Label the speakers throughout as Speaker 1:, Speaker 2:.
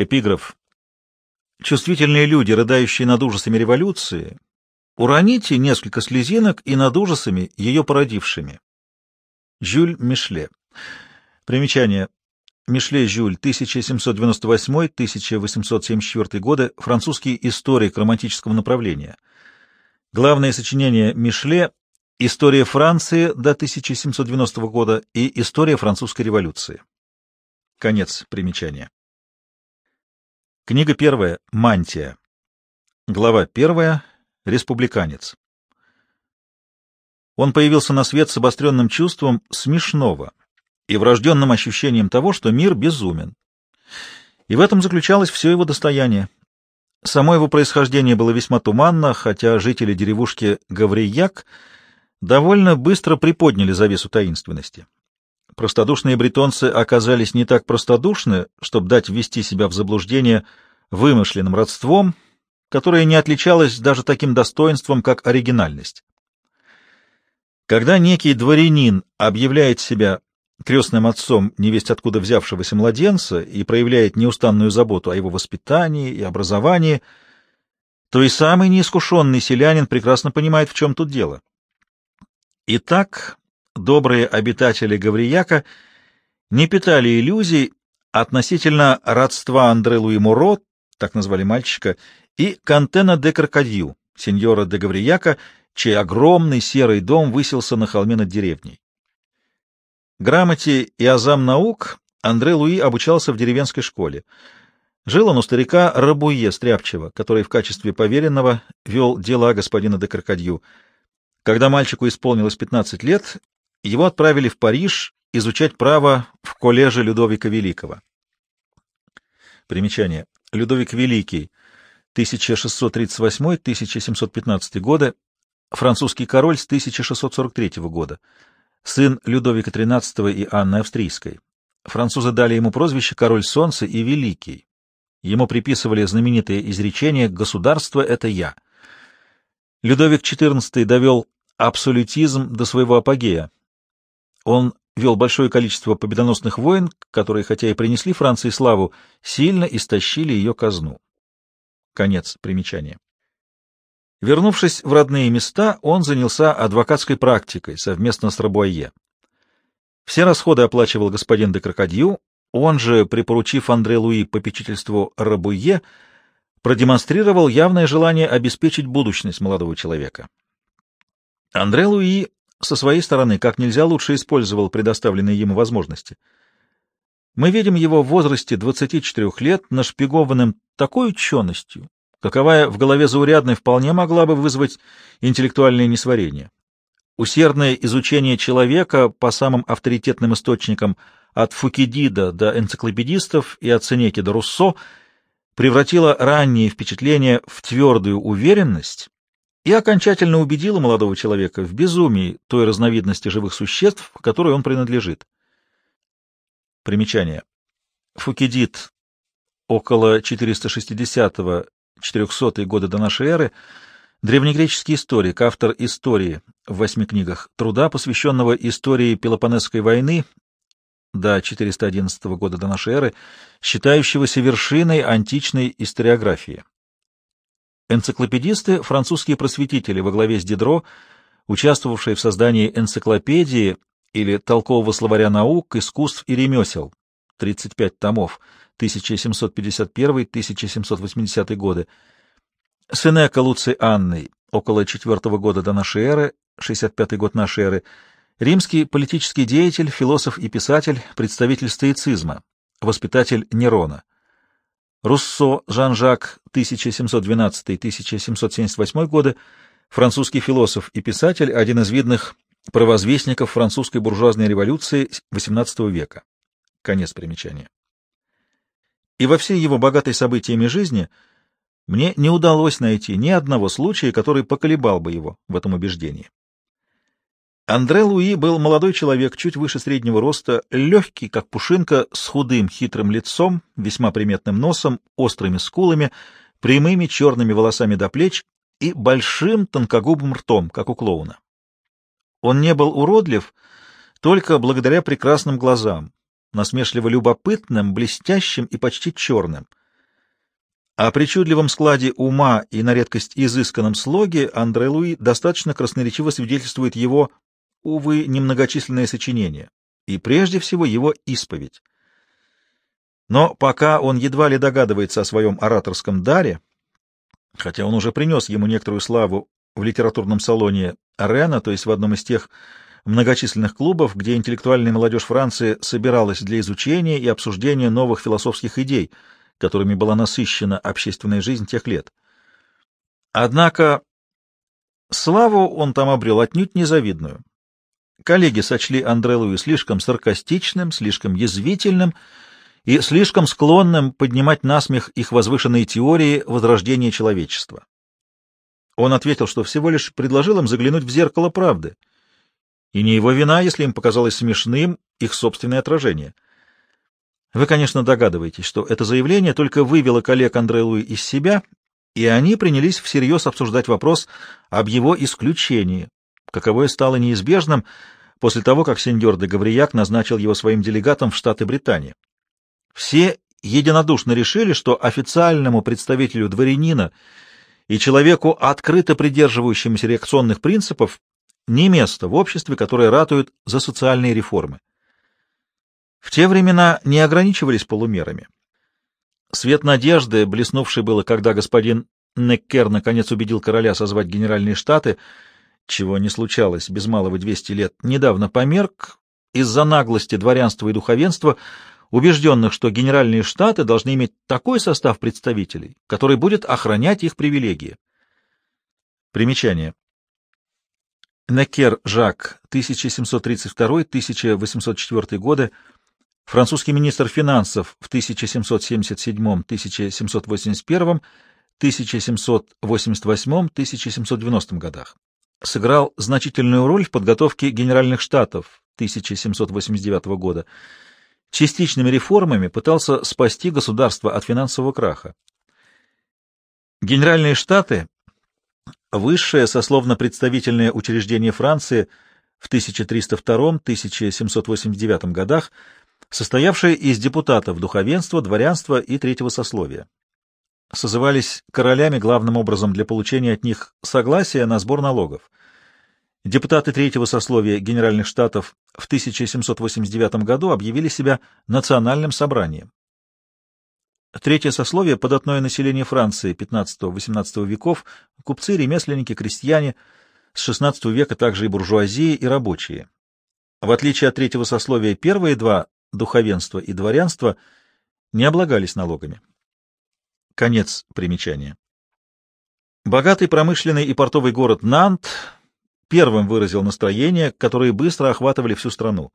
Speaker 1: Эпиграф. Чувствительные люди, рыдающие над ужасами революции, уроните несколько слезинок и над ужасами, ее породившими. Жюль Мишле. Примечание. Мишле Жюль, 1798-1874 годы, французский историк романтического направления. Главное сочинение Мишле «История Франции до 1790 года» и «История французской революции». Конец примечания. Книга первая. Мантия. Глава первая. Республиканец. Он появился на свет с обостренным чувством смешного и врожденным ощущением того, что мир безумен. И в этом заключалось все его достояние. Само его происхождение было весьма туманно, хотя жители деревушки Гаврияк довольно быстро приподняли завесу таинственности. Простодушные бретонцы оказались не так простодушны, чтобы дать ввести себя в заблуждение вымышленным родством, которое не отличалось даже таким достоинством, как оригинальность. Когда некий дворянин объявляет себя крестным отцом невесть откуда взявшегося младенца и проявляет неустанную заботу о его воспитании и образовании, то и самый неискушенный селянин прекрасно понимает, в чем тут дело. Итак, добрые обитатели Гаврияка не питали иллюзий относительно родства Андре Луи Муро, так назвали мальчика, и Кантена де Крокодью, сеньора де Гаврияка, чей огромный серый дом высился на холме над деревней. Грамоте и азам наук Андре Луи обучался в деревенской школе. Жил он у старика Рабуе Стряпчева, который в качестве поверенного вел дела господина де Крокодью. Когда мальчику исполнилось 15 лет, его отправили в Париж изучать право в коллеже Людовика Великого. Примечание. Людовик Великий, 1638-1715 годы, французский король с 1643 года сын Людовика XIII и Анны Австрийской. Французы дали ему прозвище «Король Солнца» и «Великий». Ему приписывали знаменитое изречение «Государство — это я». Людовик XIV довел абсолютизм до своего апогея. Он вел большое количество победоносных войн, которые, хотя и принесли Франции славу, сильно истощили ее казну. Конец примечания. Вернувшись в родные места, он занялся адвокатской практикой совместно с Рабуае. Все расходы оплачивал господин де Крокодью, он же, припоручив Андре Луи попечительству Рабуе, продемонстрировал явное желание обеспечить будущность молодого человека. Андре Луи со своей стороны как нельзя лучше использовал предоставленные ему возможности. Мы видим его в возрасте 24 лет нашпигованным такой ученостью, каковая в голове заурядной вполне могла бы вызвать интеллектуальное несварение. Усердное изучение человека по самым авторитетным источникам от Фукидида до энциклопедистов и от Сенеки до Руссо превратило ранние впечатления в твердую уверенность и окончательно убедило молодого человека в безумии той разновидности живых существ, которой он принадлежит. Примечание. Фукидид около 460 400 годы до нашей эры, древнегреческий историк, автор истории в восьми книгах, труда, посвященного истории Пелопонесской войны до 411 года до нашей эры, считающегося вершиной античной историографии. Энциклопедисты — французские просветители во главе с Дидро, участвовавшие в создании энциклопедии или толкового словаря наук, искусств и ремесел, 35 томов, 1751-1780 годы, Сенека Луций Анной, около IV года до нашей эры, 65 год нашей эры, римский политический деятель, философ и писатель, представитель стоицизма, воспитатель Нерона. Руссо Жан-Жак, 1712-1778 годы, французский философ и писатель, один из видных провозвестников французской буржуазной революции XVIII века. Конец примечания и во всей его богатой событиями жизни мне не удалось найти ни одного случая, который поколебал бы его в этом убеждении. Андре Луи был молодой человек, чуть выше среднего роста, легкий, как пушинка, с худым хитрым лицом, весьма приметным носом, острыми скулами, прямыми черными волосами до плеч и большим тонкогубым ртом, как у клоуна. Он не был уродлив только благодаря прекрасным глазам, насмешливо любопытным, блестящим и почти черным. О причудливом складе ума и на редкость изысканном слоге Андре Луи достаточно красноречиво свидетельствует его, увы, немногочисленное сочинение, и прежде всего его исповедь. Но пока он едва ли догадывается о своем ораторском даре, хотя он уже принес ему некоторую славу в литературном салоне Рена, то есть в одном из тех многочисленных клубов, где интеллектуальная молодежь Франции собиралась для изучения и обсуждения новых философских идей — которыми была насыщена общественная жизнь тех лет. Однако славу он там обрел отнюдь незавидную. Коллеги сочли Андре слишком саркастичным, слишком язвительным и слишком склонным поднимать насмех их возвышенные теории возрождения человечества. Он ответил, что всего лишь предложил им заглянуть в зеркало правды, и не его вина, если им показалось смешным их собственное отражение — вы, конечно, догадываетесь, что это заявление только вывело коллег Андре Луи из себя, и они принялись всерьез обсуждать вопрос об его исключении, каковое стало неизбежным после того, как сеньор де Гаврияк назначил его своим делегатом в Штаты Британии. Все единодушно решили, что официальному представителю дворянина и человеку, открыто придерживающемуся реакционных принципов, не место в обществе, которое ратует за социальные реформы. В те времена не ограничивались полумерами. Свет надежды, блеснувший было, когда господин Неккер наконец убедил короля созвать генеральные штаты, чего не случалось без малого 200 лет, недавно померк из-за наглости дворянства и духовенства, убежденных, что генеральные штаты должны иметь такой состав представителей, который будет охранять их привилегии. Примечание. Некер Жак, 1732-1804 годы, французский министр финансов в 1777-1781, 1788-1790 годах. Сыграл значительную роль в подготовке Генеральных Штатов 1789 года. Частичными реформами пытался спасти государство от финансового краха. Генеральные Штаты — высшее сословно-представительное учреждение Франции в 1302-1789 годах — состоявшая из депутатов духовенства, дворянства и третьего сословия. Созывались королями главным образом для получения от них согласия на сбор налогов. Депутаты третьего сословия Генеральных Штатов в 1789 году объявили себя национальным собранием. Третье сословие — податное население Франции XV-XVIII веков, купцы, ремесленники, крестьяне, с XVI века также и буржуазии, и рабочие. В отличие от третьего сословия, первые два духовенство и дворянство не облагались налогами. Конец примечания. Богатый промышленный и портовый город Нант первым выразил настроения, которые быстро охватывали всю страну.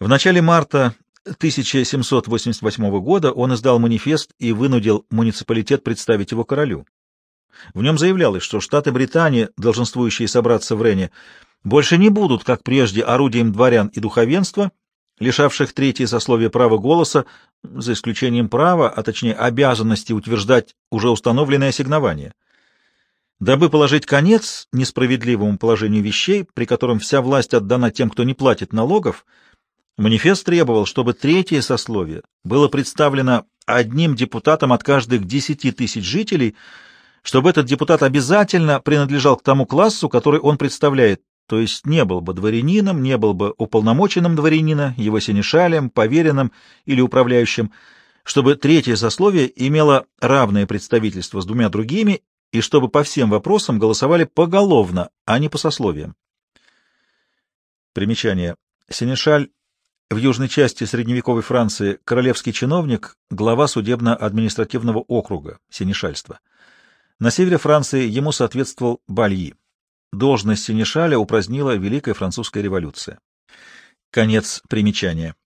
Speaker 1: В начале марта 1788 года он издал манифест и вынудил муниципалитет представить его королю. В нем заявлялось, что штаты Британии, долженствующие собраться в Рене, больше не будут, как прежде, орудием дворян и духовенства, лишавших третье сословие права голоса, за исключением права, а точнее обязанности утверждать уже установленное ассигнование. Дабы положить конец несправедливому положению вещей, при котором вся власть отдана тем, кто не платит налогов, манифест требовал, чтобы третье сословие было представлено одним депутатом от каждых десяти тысяч жителей, чтобы этот депутат обязательно принадлежал к тому классу, который он представляет, то есть не был бы дворянином, не был бы уполномоченным дворянина, его сенешалем, поверенным или управляющим, чтобы третье сословие имело равное представительство с двумя другими и чтобы по всем вопросам голосовали поголовно, а не по сословиям. Примечание. Сенешаль в южной части средневековой Франции королевский чиновник, глава судебно-административного округа, сенешальства. На севере Франции ему соответствовал Бальи. Должность синешаля упразднила Великая Французская революция. Конец примечания.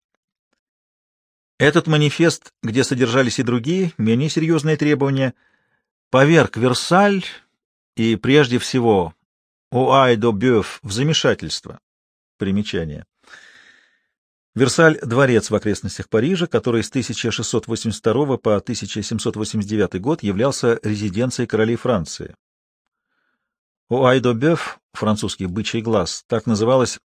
Speaker 1: Этот манифест, где содержались и другие, менее серьезные требования, поверг Версаль и, прежде всего, Уайдо Бёв в замешательство. Примечание. Версаль — дворец в окрестностях Парижа, который с 1682 по 1789 год являлся резиденцией королей Франции. У Айдо Бёв, французский бычий глаз, так называлась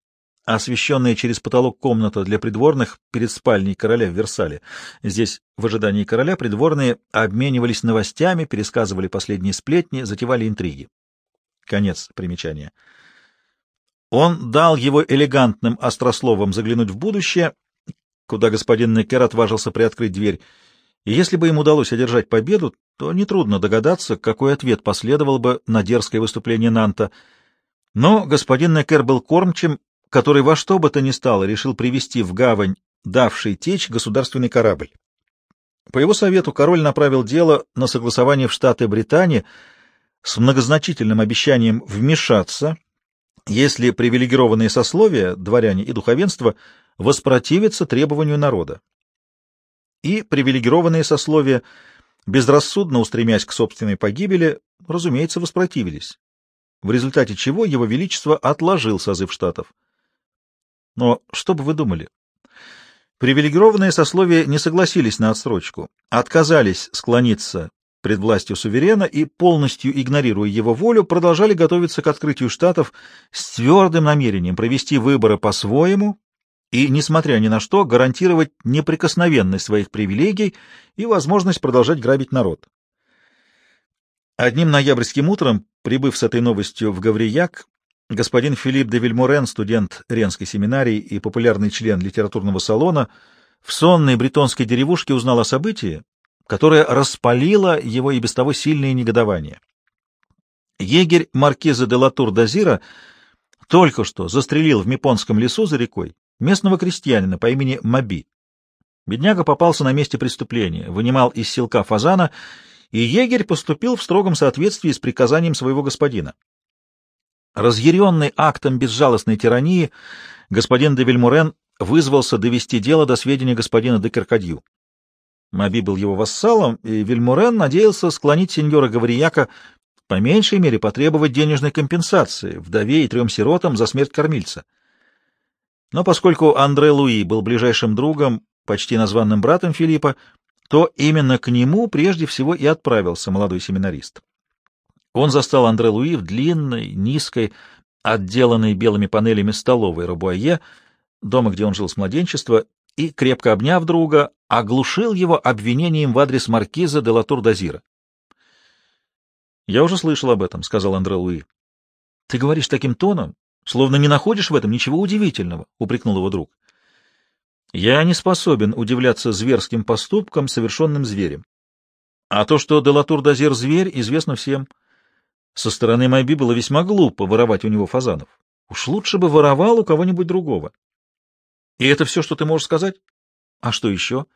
Speaker 1: освещенная через потолок комната для придворных перед спальней короля в Версале. Здесь, в ожидании короля, придворные обменивались новостями, пересказывали последние сплетни, затевали интриги. Конец примечания. Он дал его элегантным острословом заглянуть в будущее, куда господин Некер отважился приоткрыть дверь, и если бы им удалось одержать победу, то нетрудно догадаться, какой ответ последовал бы на дерзкое выступление Нанта. Но господин Некер был кормчим, который во что бы то ни стало решил привести в гавань давший течь государственный корабль. По его совету король направил дело на согласование в Штаты Британии с многозначительным обещанием вмешаться, если привилегированные сословия, дворяне и духовенство, воспротивятся требованию народа и привилегированные сословия, безрассудно устремясь к собственной погибели, разумеется, воспротивились, в результате чего его величество отложил созыв штатов. Но что бы вы думали? Привилегированные сословия не согласились на отсрочку, отказались склониться пред властью суверена и, полностью игнорируя его волю, продолжали готовиться к открытию штатов с твердым намерением провести выборы по-своему и, несмотря ни на что, гарантировать неприкосновенность своих привилегий и возможность продолжать грабить народ. Одним ноябрьским утром, прибыв с этой новостью в Гаврияк, господин Филипп де Вильмурен, студент Ренской семинарии и популярный член литературного салона, в сонной бретонской деревушке узнал о событии, которое распалило его и без того сильное негодование. Егерь маркиза де Латур-Дазира только что застрелил в Мипонском лесу за рекой местного крестьянина по имени Маби. Бедняга попался на месте преступления, вынимал из селка фазана, и егерь поступил в строгом соответствии с приказанием своего господина. Разъяренный актом безжалостной тирании, господин де Вильмурен вызвался довести дело до сведения господина де Керкадью. Маби был его вассалом, и Вильмурен надеялся склонить сеньора Гаврияка по меньшей мере потребовать денежной компенсации вдове и трем сиротам за смерть кормильца. Но поскольку Андре Луи был ближайшим другом, почти названным братом Филиппа, то именно к нему прежде всего и отправился молодой семинарист. Он застал Андре Луи в длинной, низкой, отделанной белыми панелями столовой Рабуае, дома, где он жил с младенчества, и, крепко обняв друга, оглушил его обвинением в адрес маркиза де Латур-Дазира. — Я уже слышал об этом, — сказал Андре Луи. — Ты говоришь таким тоном, Словно не находишь в этом ничего удивительного, — упрекнул его друг. Я не способен удивляться зверским поступкам, совершенным зверем. А то, что Делатур-Дозер зверь, известно всем. Со стороны Майби было весьма глупо воровать у него фазанов. Уж лучше бы воровал у кого-нибудь другого. И это все, что ты можешь сказать? А что еще?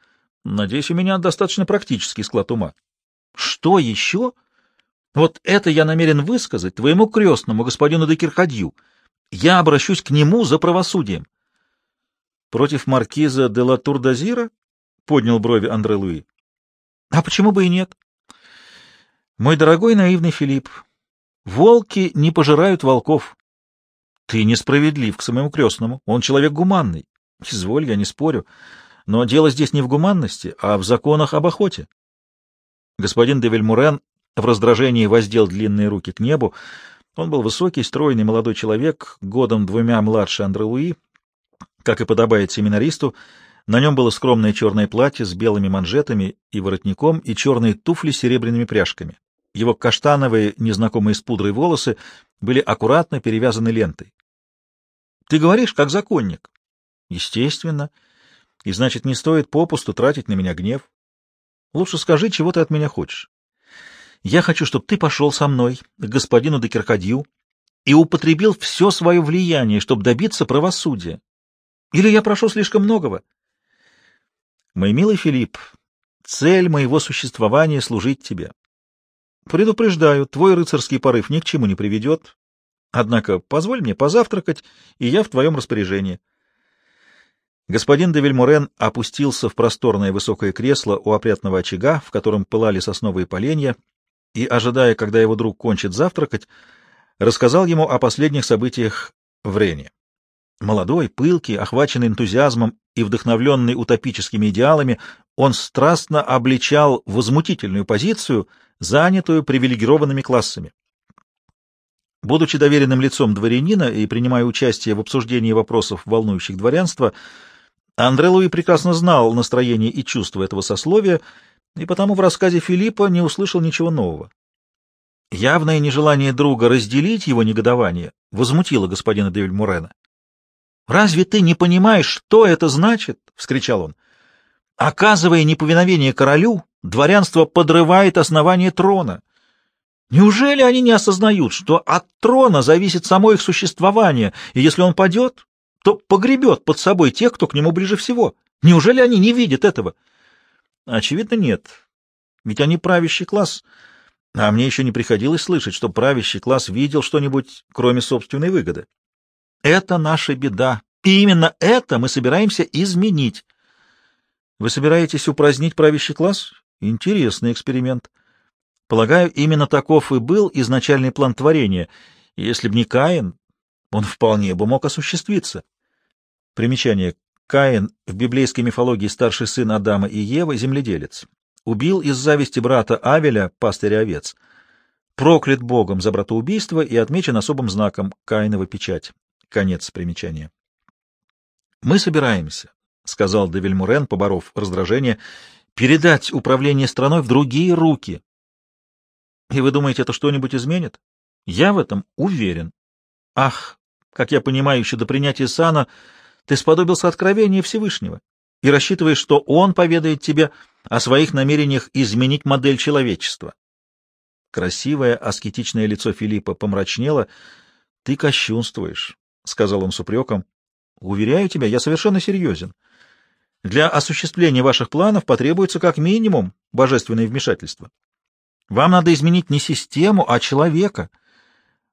Speaker 1: Надеюсь, у меня достаточно практический склад ума. Что еще? Вот это я намерен высказать твоему крестному, господину Декирхадью. Я обращусь к нему за правосудием. Против маркиза де ла Турдазира? Поднял брови Андре Луи. А почему бы и нет? Мой дорогой наивный Филипп, волки не пожирают волков. Ты несправедлив к своему крестному. Он человек гуманный. Изволь, я не спорю. Но дело здесь не в гуманности, а в законах об охоте. Господин де Вильмурен в раздражении воздел длинные руки к небу, он был высокий, стройный молодой человек, годом двумя младше Андре Луи, как и подобает семинаристу. На нем было скромное черное платье с белыми манжетами и воротником и черные туфли с серебряными пряжками. Его каштановые, незнакомые с пудрой волосы были аккуратно перевязаны лентой. — Ты говоришь, как законник. — Естественно. И значит, не стоит попусту тратить на меня гнев. Лучше скажи, чего ты от меня хочешь. Я хочу, чтобы ты пошел со мной к господину Декеркадью и употребил все свое влияние, чтобы добиться правосудия. Или я прошу слишком многого? Мой милый Филипп, цель моего существования — служить тебе. Предупреждаю, твой рыцарский порыв ни к чему не приведет. Однако позволь мне позавтракать, и я в твоем распоряжении. Господин де Вильморен опустился в просторное высокое кресло у опрятного очага, в котором пылали сосновые поленья, и, ожидая, когда его друг кончит завтракать, рассказал ему о последних событиях в Рене. Молодой, пылкий, охваченный энтузиазмом и вдохновленный утопическими идеалами, он страстно обличал возмутительную позицию, занятую привилегированными классами. Будучи доверенным лицом дворянина и принимая участие в обсуждении вопросов, волнующих дворянство, Андре Луи прекрасно знал настроение и чувства этого сословия, и потому в рассказе Филиппа не услышал ничего нового. Явное нежелание друга разделить его негодование возмутило господина Девиль Мурена. «Разве ты не понимаешь, что это значит?» — вскричал он. «Оказывая неповиновение королю, дворянство подрывает основание трона. Неужели они не осознают, что от трона зависит само их существование, и если он падет, то погребет под собой тех, кто к нему ближе всего? Неужели они не видят этого?» «Очевидно, нет. Ведь они правящий класс». А мне еще не приходилось слышать, что правящий класс видел что-нибудь, кроме собственной выгоды. Это наша беда. И именно это мы собираемся изменить. Вы собираетесь упразднить правящий класс? Интересный эксперимент. Полагаю, именно таков и был изначальный план творения. Если б не Каин, он вполне бы мог осуществиться. Примечание. Каин в библейской мифологии старший сын Адама и Евы, земледелец убил из зависти брата Авеля, пастыря овец, проклят Богом за братоубийство и отмечен особым знаком Каинова печать. Конец примечания. «Мы собираемся», — сказал Девильмурен, поборов раздражение, — «передать управление страной в другие руки». «И вы думаете, это что-нибудь изменит?» «Я в этом уверен». «Ах, как я понимаю, еще до принятия сана ты сподобился откровения Всевышнего и рассчитываешь, что он поведает тебе о своих намерениях изменить модель человечества. Красивое аскетичное лицо Филиппа помрачнело. — Ты кощунствуешь, — сказал он с упреком. — Уверяю тебя, я совершенно серьезен. Для осуществления ваших планов потребуется как минимум божественное вмешательство. Вам надо изменить не систему, а человека.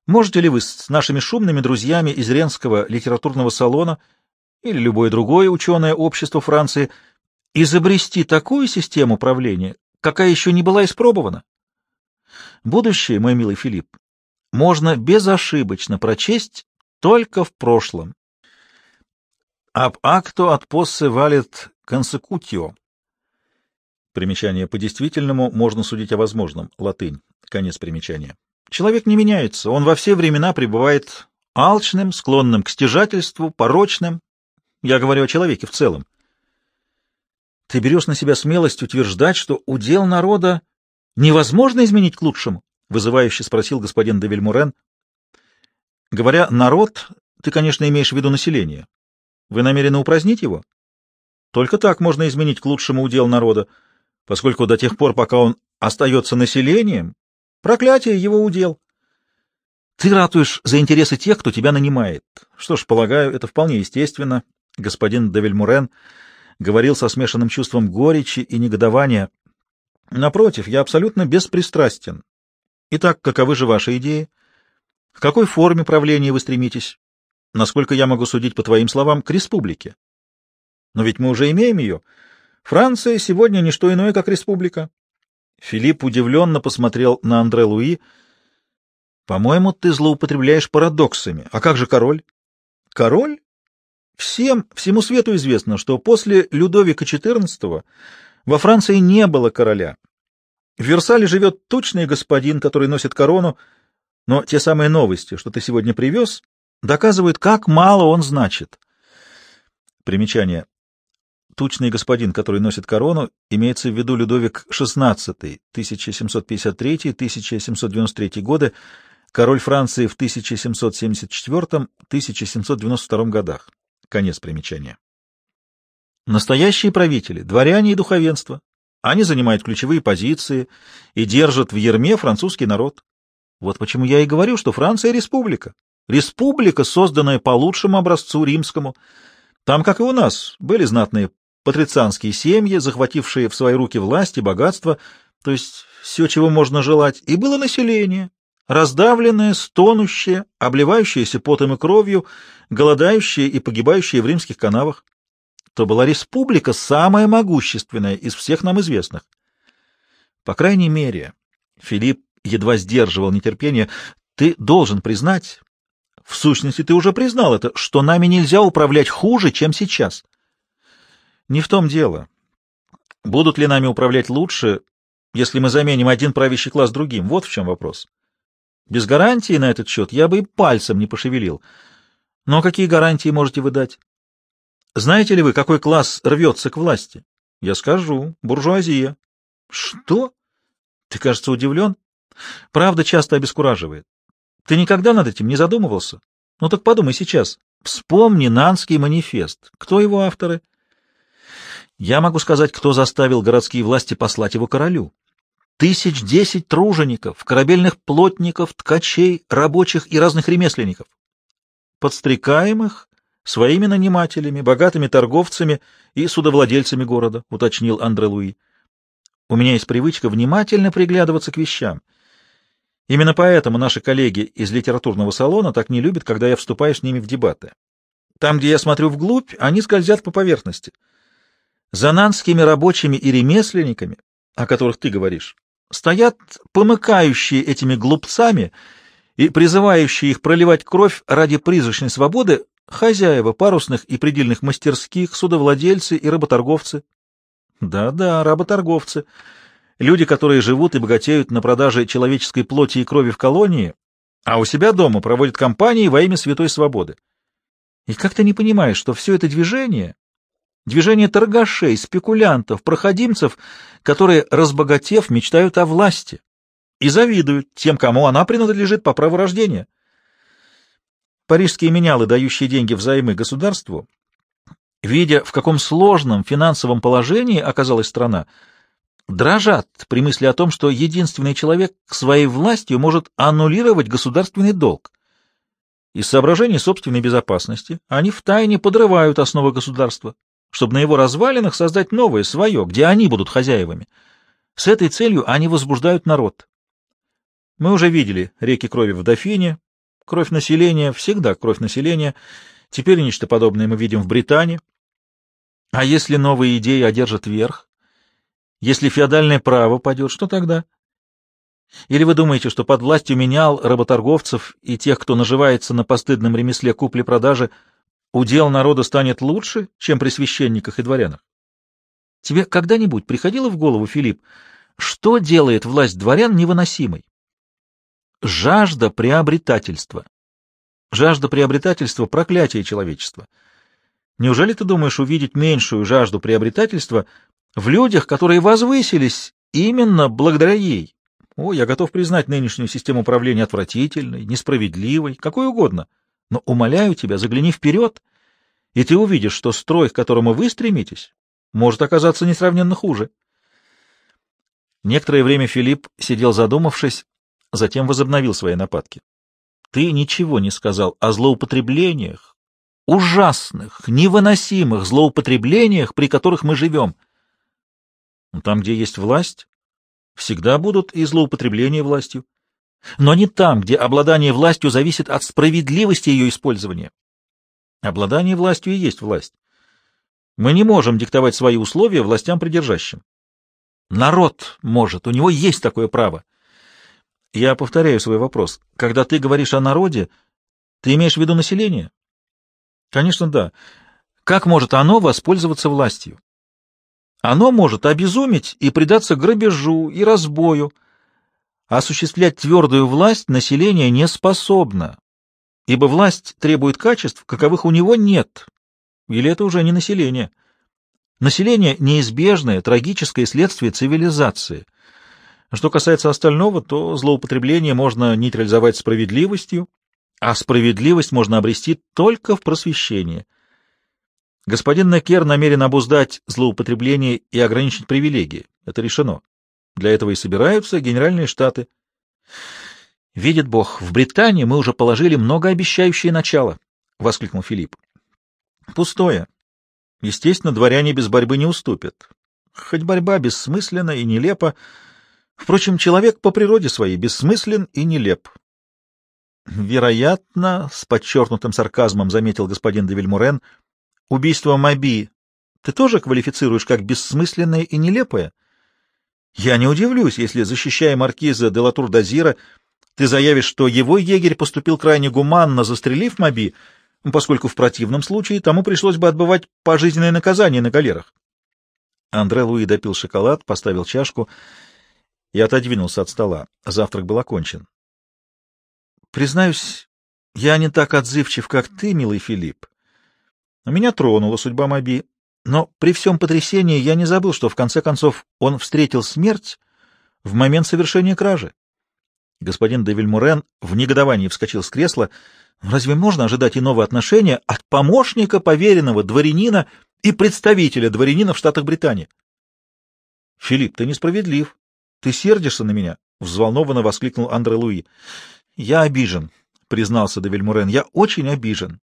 Speaker 1: Можете ли вы с нашими шумными друзьями из Ренского литературного салона или любое другое ученое общество Франции — изобрести такую систему правления, какая еще не была испробована. Будущее, мой милый Филипп, можно безошибочно прочесть только в прошлом. Об акто от поссе валит консекутио. Примечание по действительному можно судить о возможном. Латынь. Конец примечания. Человек не меняется, он во все времена пребывает алчным, склонным к стяжательству, порочным. Я говорю о человеке в целом. Ты берешь на себя смелость утверждать, что удел народа невозможно изменить к лучшему? — вызывающе спросил господин де Вильмурен. — Говоря «народ», ты, конечно, имеешь в виду население. Вы намерены упразднить его? Только так можно изменить к лучшему удел народа, поскольку до тех пор, пока он остается населением, проклятие его удел. Ты ратуешь за интересы тех, кто тебя нанимает. Что ж, полагаю, это вполне естественно, господин де Вильмурен говорил со смешанным чувством горечи и негодования. Напротив, я абсолютно беспристрастен. Итак, каковы же ваши идеи? В какой форме правления вы стремитесь? Насколько я могу судить по твоим словам, к республике. Но ведь мы уже имеем ее. Франция сегодня не что иное, как республика. Филипп удивленно посмотрел на Андре Луи. По-моему, ты злоупотребляешь парадоксами. А как же король? Король? Всем, всему свету известно, что после Людовика XIV во Франции не было короля. В Версале живет точный господин, который носит корону, но те самые новости, что ты сегодня привез, доказывают, как мало он значит. Примечание. Тучный господин, который носит корону, имеется в виду Людовик XVI, 1753-1793 годы, король Франции в 1774-1792 годах. Конец примечания. Настоящие правители, дворяне и духовенство. Они занимают ключевые позиции и держат в ерме французский народ. Вот почему я и говорю, что Франция — республика. Республика, созданная по лучшему образцу римскому. Там, как и у нас, были знатные патрицианские семьи, захватившие в свои руки власть и богатство, то есть все, чего можно желать, и было население, раздавленное, стонущее, обливающееся потом и кровью, голодающее и погибающее в римских канавах. То была республика самая могущественная из всех нам известных. По крайней мере, Филипп едва сдерживал нетерпение, ты должен признать, в сущности ты уже признал это, что нами нельзя управлять хуже, чем сейчас. Не в том дело. Будут ли нами управлять лучше, если мы заменим один правящий класс другим? Вот в чем вопрос. Без гарантии на этот счет я бы и пальцем не пошевелил. Но какие гарантии можете вы дать? Знаете ли вы, какой класс рвется к власти? Я скажу. Буржуазия. Что? Ты, кажется, удивлен? Правда часто обескураживает. Ты никогда над этим не задумывался? Ну так подумай сейчас. Вспомни Нанский манифест. Кто его авторы? Я могу сказать, кто заставил городские власти послать его королю. Тысяч десять тружеников, корабельных плотников, ткачей, рабочих и разных ремесленников. Подстрекаемых своими нанимателями, богатыми торговцами и судовладельцами города, уточнил Андре Луи. У меня есть привычка внимательно приглядываться к вещам. Именно поэтому наши коллеги из литературного салона так не любят, когда я вступаю с ними в дебаты. Там, где я смотрю вглубь, они скользят по поверхности. За нанскими рабочими и ремесленниками, о которых ты говоришь, стоят помыкающие этими глупцами и призывающие их проливать кровь ради призрачной свободы хозяева парусных и предельных мастерских, судовладельцы и работорговцы. Да-да, работорговцы. Люди, которые живут и богатеют на продаже человеческой плоти и крови в колонии, а у себя дома проводят кампании во имя святой свободы. И как ты не понимаешь, что все это движение Движение торгашей, спекулянтов, проходимцев, которые, разбогатев, мечтают о власти и завидуют тем, кому она принадлежит по праву рождения. Парижские менялы, дающие деньги взаймы государству, видя, в каком сложном финансовом положении оказалась страна, дрожат при мысли о том, что единственный человек своей властью может аннулировать государственный долг. Из соображений собственной безопасности они втайне подрывают основы государства, чтобы на его развалинах создать новое, свое, где они будут хозяевами. С этой целью они возбуждают народ. Мы уже видели реки крови в Дофине, кровь населения, всегда кровь населения. Теперь нечто подобное мы видим в Британии. А если новые идеи одержат верх? Если феодальное право падет, что тогда? Или вы думаете, что под властью менял работорговцев и тех, кто наживается на постыдном ремесле купли-продажи, удел народа станет лучше, чем при священниках и дворянах? Тебе когда-нибудь приходило в голову, Филипп, что делает власть дворян невыносимой? Жажда приобретательства. Жажда приобретательства — проклятие человечества. Неужели ты думаешь увидеть меньшую жажду приобретательства в людях, которые возвысились именно благодаря ей? О, я готов признать нынешнюю систему управления отвратительной, несправедливой, какой угодно. Но, умоляю тебя, загляни вперед, и ты увидишь, что строй, к которому вы стремитесь, может оказаться несравненно хуже. Некоторое время Филипп сидел задумавшись, затем возобновил свои нападки. Ты ничего не сказал о злоупотреблениях, ужасных, невыносимых злоупотреблениях, при которых мы живем. Там, где есть власть, всегда будут и злоупотребления властью но не там, где обладание властью зависит от справедливости ее использования. Обладание властью и есть власть. Мы не можем диктовать свои условия властям придержащим. Народ может, у него есть такое право. Я повторяю свой вопрос. Когда ты говоришь о народе, ты имеешь в виду население? Конечно, да. Как может оно воспользоваться властью? Оно может обезуметь и предаться грабежу и разбою, осуществлять твердую власть население не способно, ибо власть требует качеств, каковых у него нет. Или это уже не население? Население — неизбежное, трагическое следствие цивилизации. Что касается остального, то злоупотребление можно нейтрализовать справедливостью, а справедливость можно обрести только в просвещении. Господин Некер намерен обуздать злоупотребление и ограничить привилегии. Это решено. Для этого и собираются генеральные штаты. Видит Бог, в Британии мы уже положили многообещающее начало, — воскликнул Филипп. Пустое. Естественно, дворяне без борьбы не уступят. Хоть борьба бессмысленна и нелепа. Впрочем, человек по природе своей бессмыслен и нелеп. Вероятно, с подчеркнутым сарказмом заметил господин де Вильмурен, убийство Маби ты тоже квалифицируешь как бессмысленное и нелепое? — я не удивлюсь, если, защищая маркиза де Латур-Дазира, ты заявишь, что его егерь поступил крайне гуманно, застрелив Маби, поскольку в противном случае тому пришлось бы отбывать пожизненное наказание на галерах. Андре Луи допил шоколад, поставил чашку и отодвинулся от стола. Завтрак был окончен. Признаюсь, я не так отзывчив, как ты, милый Филипп. Меня тронула судьба Маби, но при всем потрясении я не забыл, что в конце концов он встретил смерть в момент совершения кражи. Господин де Вильмурен в негодовании вскочил с кресла. Разве можно ожидать иного отношения от помощника поверенного дворянина и представителя дворянина в Штатах Британии? — Филипп, ты несправедлив. Ты сердишься на меня? — взволнованно воскликнул Андре Луи. — Я обижен, — признался де Вильмурен. — Я очень обижен.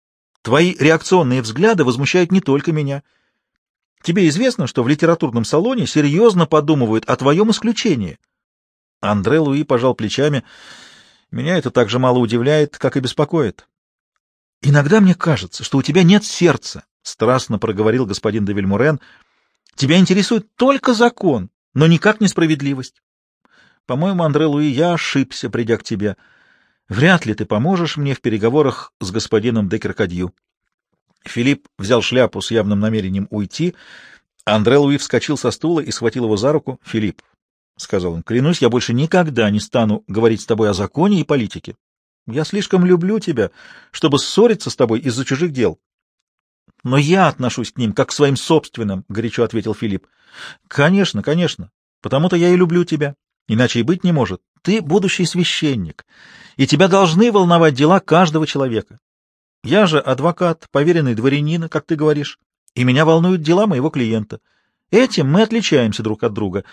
Speaker 1: Твои реакционные взгляды возмущают не только меня. Тебе известно, что в литературном салоне серьезно подумывают о твоем исключении. Андре Луи пожал плечами. Меня это так же мало удивляет, как и беспокоит. — Иногда мне кажется, что у тебя нет сердца, — страстно проговорил господин де Вильмурен. — Тебя интересует только закон, но никак не справедливость. По-моему, Андре Луи, я ошибся, придя к тебе. Вряд ли ты поможешь мне в переговорах с господином де Киркадью. Филипп взял шляпу с явным намерением уйти. Андре Луи вскочил со стула и схватил его за руку. — Филипп, — сказал он, — клянусь, я больше никогда не стану говорить с тобой о законе и политике. Я слишком люблю тебя, чтобы ссориться с тобой из-за чужих дел. — Но я отношусь к ним как к своим собственным, — горячо ответил Филипп. — Конечно, конечно. Потому-то я и люблю тебя. Иначе и быть не может. Ты будущий священник, и тебя должны волновать дела каждого человека. Я же адвокат, поверенный дворянина, как ты говоришь, и меня волнуют дела моего клиента. Этим мы отличаемся друг от друга,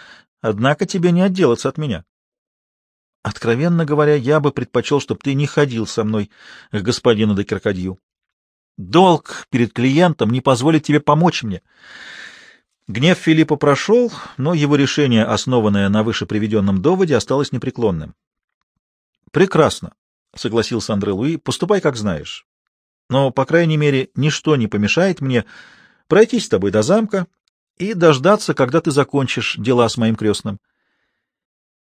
Speaker 1: однако тебе не отделаться от меня. Откровенно говоря, я бы предпочел, чтобы ты не ходил со мной к господину де Киркадью. Долг перед клиентом не позволит тебе помочь мне. Гнев Филиппа прошел, но его решение, основанное на выше приведенном доводе, осталось непреклонным. — Прекрасно, — согласился Андре Луи, — поступай, как знаешь. Но, по крайней мере, ничто не помешает мне пройтись с тобой до замка и дождаться, когда ты закончишь дела с моим крестным.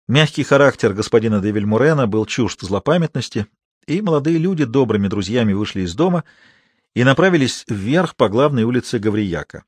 Speaker 1: Мягкий характер господина де Вильмурена был чужд злопамятности, и молодые люди добрыми друзьями вышли из дома и направились вверх по главной улице Гаврияка.